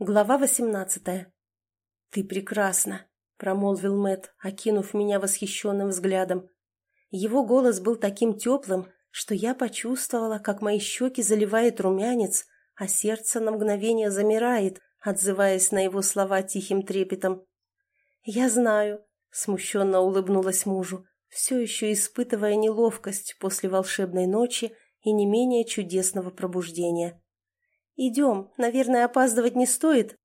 Глава восемнадцатая. «Ты прекрасна», — промолвил Мэт, окинув меня восхищенным взглядом. Его голос был таким теплым, что я почувствовала, как мои щеки заливает румянец, а сердце на мгновение замирает, отзываясь на его слова тихим трепетом. «Я знаю», — смущенно улыбнулась мужу, все еще испытывая неловкость после волшебной ночи и не менее чудесного пробуждения. «Идем, наверное, опаздывать не стоит?»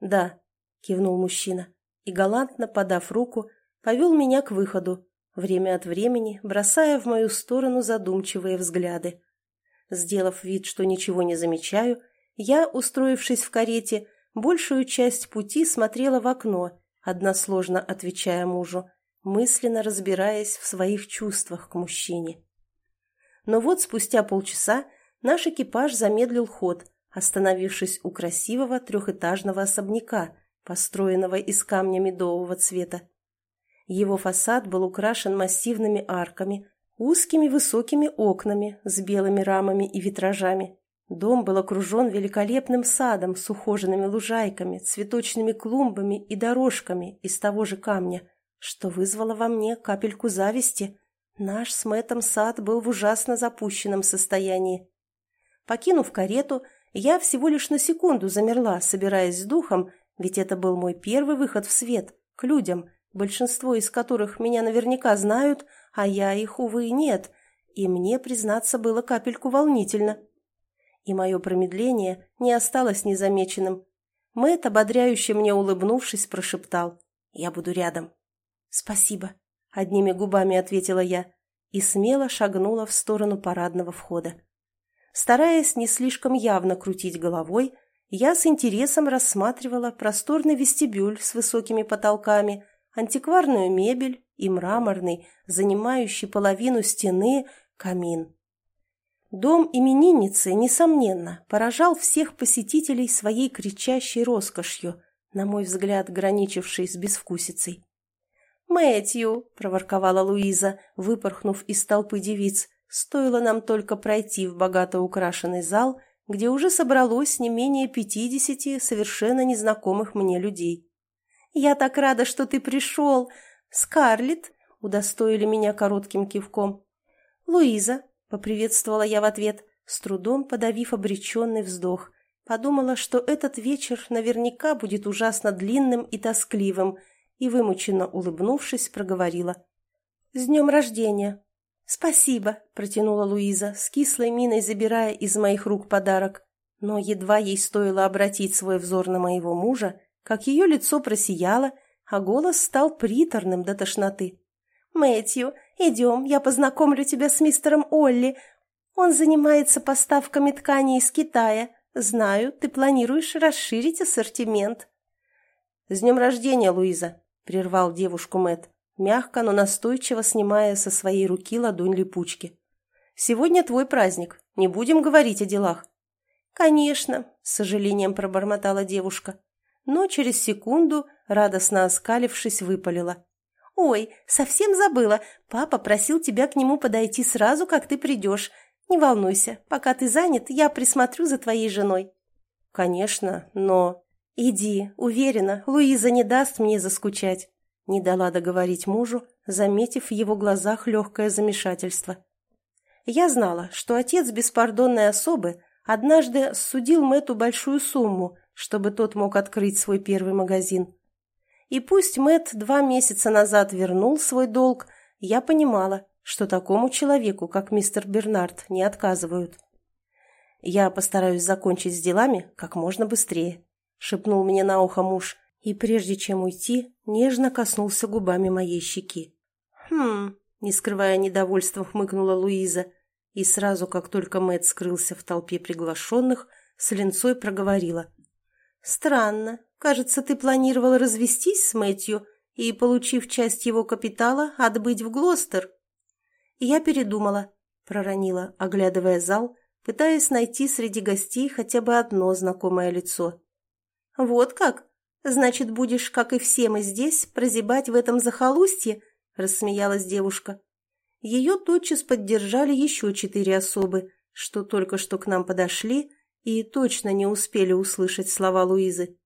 «Да», — кивнул мужчина и, галантно подав руку, повел меня к выходу, время от времени бросая в мою сторону задумчивые взгляды. Сделав вид, что ничего не замечаю, я, устроившись в карете, большую часть пути смотрела в окно, односложно отвечая мужу, мысленно разбираясь в своих чувствах к мужчине. Но вот спустя полчаса наш экипаж замедлил ход — остановившись у красивого трехэтажного особняка, построенного из камня медового цвета. Его фасад был украшен массивными арками, узкими высокими окнами с белыми рамами и витражами. Дом был окружен великолепным садом с ухоженными лужайками, цветочными клумбами и дорожками из того же камня, что вызвало во мне капельку зависти. Наш с Мэттом сад был в ужасно запущенном состоянии. Покинув карету, я всего лишь на секунду замерла, собираясь с духом, ведь это был мой первый выход в свет, к людям, большинство из которых меня наверняка знают, а я их, увы, нет, и мне, признаться, было капельку волнительно. И мое промедление не осталось незамеченным. Мэтт, ободряюще мне улыбнувшись, прошептал «Я буду рядом». «Спасибо», — одними губами ответила я и смело шагнула в сторону парадного входа. Стараясь не слишком явно крутить головой, я с интересом рассматривала просторный вестибюль с высокими потолками, антикварную мебель и мраморный, занимающий половину стены, камин. Дом именинницы, несомненно, поражал всех посетителей своей кричащей роскошью, на мой взгляд, граничившей с безвкусицей. «Мэтью!» – проворковала Луиза, выпорхнув из толпы девиц. Стоило нам только пройти в богато украшенный зал, где уже собралось не менее пятидесяти совершенно незнакомых мне людей. «Я так рада, что ты пришел! Скарлетт!» — удостоили меня коротким кивком. «Луиза!» — поприветствовала я в ответ, с трудом подавив обреченный вздох. Подумала, что этот вечер наверняка будет ужасно длинным и тоскливым, и, вымученно улыбнувшись, проговорила. «С днем рождения!» «Спасибо», — протянула Луиза, с кислой миной забирая из моих рук подарок. Но едва ей стоило обратить свой взор на моего мужа, как ее лицо просияло, а голос стал приторным до тошноты. «Мэтью, идем, я познакомлю тебя с мистером Олли. Он занимается поставками ткани из Китая. Знаю, ты планируешь расширить ассортимент». «С днем рождения, Луиза!» — прервал девушку Мэт мягко, но настойчиво снимая со своей руки ладонь липучки. «Сегодня твой праздник. Не будем говорить о делах». «Конечно», — с сожалением пробормотала девушка. Но через секунду, радостно оскалившись, выпалила. «Ой, совсем забыла. Папа просил тебя к нему подойти сразу, как ты придешь. Не волнуйся, пока ты занят, я присмотрю за твоей женой». «Конечно, но...» «Иди, уверена, Луиза не даст мне заскучать». Не дала договорить мужу, заметив в его глазах легкое замешательство. Я знала, что отец беспардонной особы однажды судил Мэту большую сумму, чтобы тот мог открыть свой первый магазин. И пусть Мэт два месяца назад вернул свой долг, я понимала, что такому человеку, как мистер Бернард, не отказывают. «Я постараюсь закончить с делами как можно быстрее», — шепнул мне на ухо муж, и прежде чем уйти, нежно коснулся губами моей щеки. «Хм...» — не скрывая недовольства, хмыкнула Луиза, и сразу, как только Мэт скрылся в толпе приглашенных, с линцой проговорила. «Странно. Кажется, ты планировал развестись с Мэтью и, получив часть его капитала, отбыть в Глостер?» «Я передумала», — проронила, оглядывая зал, пытаясь найти среди гостей хотя бы одно знакомое лицо. «Вот как?» «Значит, будешь, как и все мы здесь, прозябать в этом захолустье?» – рассмеялась девушка. Ее тотчас поддержали еще четыре особы, что только что к нам подошли и точно не успели услышать слова Луизы.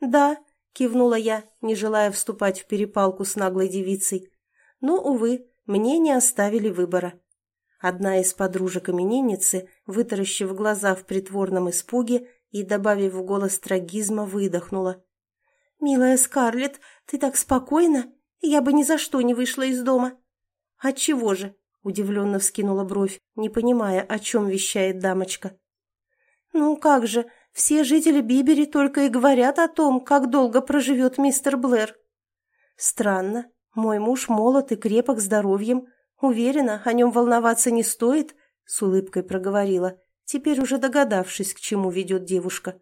«Да», — кивнула я, не желая вступать в перепалку с наглой девицей. Но, увы, мне не оставили выбора. Одна из подружек именинницы, вытаращив глаза в притворном испуге и добавив в голос трагизма, выдохнула. «Милая Скарлетт, ты так спокойна? Я бы ни за что не вышла из дома». «Отчего же?» — удивленно вскинула бровь, не понимая, о чем вещает дамочка. «Ну как же, все жители Бибери только и говорят о том, как долго проживет мистер Блэр». «Странно. Мой муж молод и крепок здоровьем. Уверена, о нем волноваться не стоит», — с улыбкой проговорила, теперь уже догадавшись, к чему ведет девушка.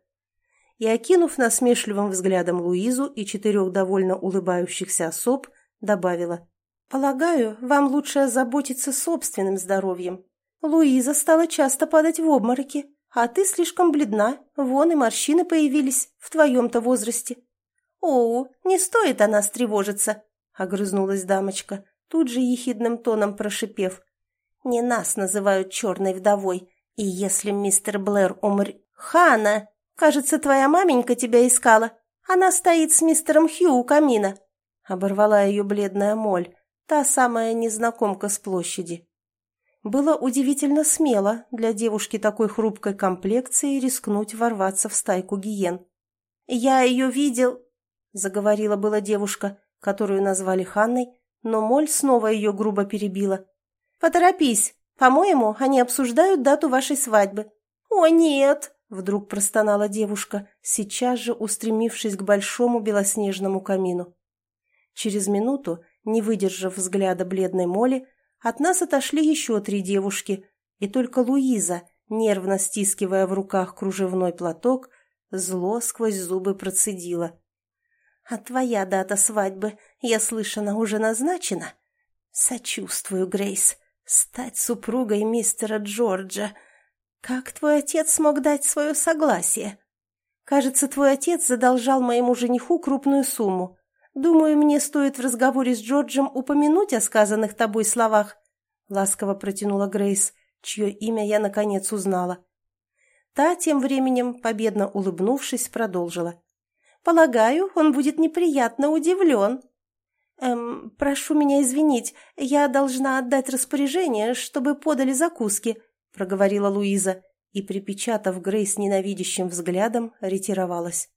И, окинув насмешливым взглядом Луизу и четырех довольно улыбающихся особ, добавила. «Полагаю, вам лучше озаботиться собственным здоровьем. Луиза стала часто падать в обмороки, а ты слишком бледна, вон и морщины появились в твоем-то возрасте». «О, не стоит о нас тревожиться», — огрызнулась дамочка, тут же ехидным тоном прошипев. «Не нас называют черной вдовой, и если мистер Блэр умр... Хана, кажется, твоя маменька тебя искала. Она стоит с мистером Хью у камина», — оборвала ее бледная моль, Та самая незнакомка с площади. Было удивительно смело для девушки такой хрупкой комплекции рискнуть ворваться в стайку гиен. «Я ее видел», — заговорила была девушка, которую назвали Ханной, но Моль снова ее грубо перебила. «Поторопись. По-моему, они обсуждают дату вашей свадьбы». «О, нет!» — вдруг простонала девушка, сейчас же устремившись к большому белоснежному камину. Через минуту не выдержав взгляда бледной Моли, от нас отошли еще три девушки, и только Луиза, нервно стискивая в руках кружевной платок, зло сквозь зубы процедила. «А твоя дата свадьбы, я слышана, уже назначена?» «Сочувствую, Грейс. Стать супругой мистера Джорджа. Как твой отец смог дать свое согласие?» «Кажется, твой отец задолжал моему жениху крупную сумму. Думаю, мне стоит в разговоре с Джорджем упомянуть о сказанных тобой словах», — ласково протянула Грейс, чье имя я наконец узнала. Та, тем временем, победно улыбнувшись, продолжила. «Полагаю, он будет неприятно удивлен». «Эм, прошу меня извинить, я должна отдать распоряжение, чтобы подали закуски», — проговорила Луиза и, припечатав Грейс ненавидящим взглядом, ретировалась.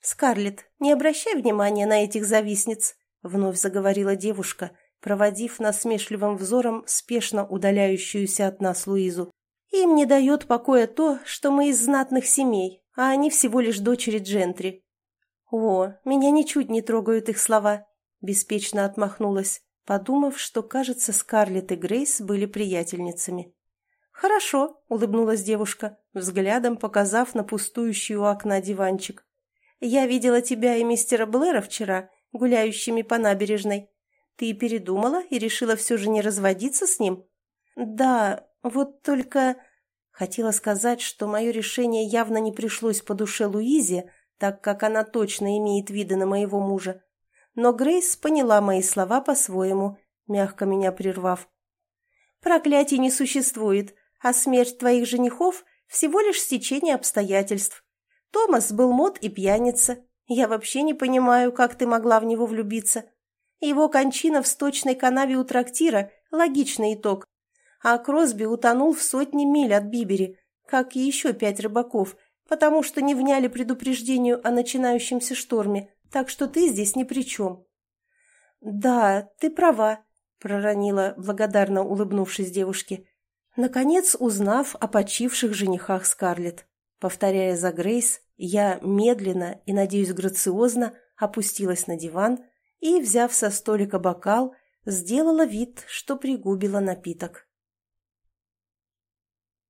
«Скарлетт, не обращай внимания на этих завистниц», — вновь заговорила девушка, проводив насмешливым взором спешно удаляющуюся от нас Луизу. «Им не дает покоя то, что мы из знатных семей, а они всего лишь дочери джентри». «О, меня ничуть не трогают их слова», — беспечно отмахнулась, подумав, что, кажется, Скарлетт и Грейс были приятельницами. «Хорошо», — улыбнулась девушка, взглядом показав на пустующий у окна диванчик. Я видела тебя и мистера Блэра вчера, гуляющими по набережной. Ты передумала и решила все же не разводиться с ним? Да, вот только... Хотела сказать, что мое решение явно не пришлось по душе Луизе, так как она точно имеет виды на моего мужа. Но Грейс поняла мои слова по-своему, мягко меня прервав. «Проклятий не существует, а смерть твоих женихов – всего лишь стечение обстоятельств. Томас был мод и пьяница. Я вообще не понимаю, как ты могла в него влюбиться. Его кончина в сточной канаве у трактира – логичный итог. А Кросби утонул в сотни миль от Бибери, как и еще пять рыбаков, потому что не вняли предупреждению о начинающемся шторме, так что ты здесь ни при чем. «Да, ты права», – проронила, благодарно улыбнувшись девушке, наконец узнав о почивших женихах Скарлетт. Повторяя за Грейс, я медленно и, надеюсь, грациозно опустилась на диван и, взяв со столика бокал, сделала вид, что пригубила напиток.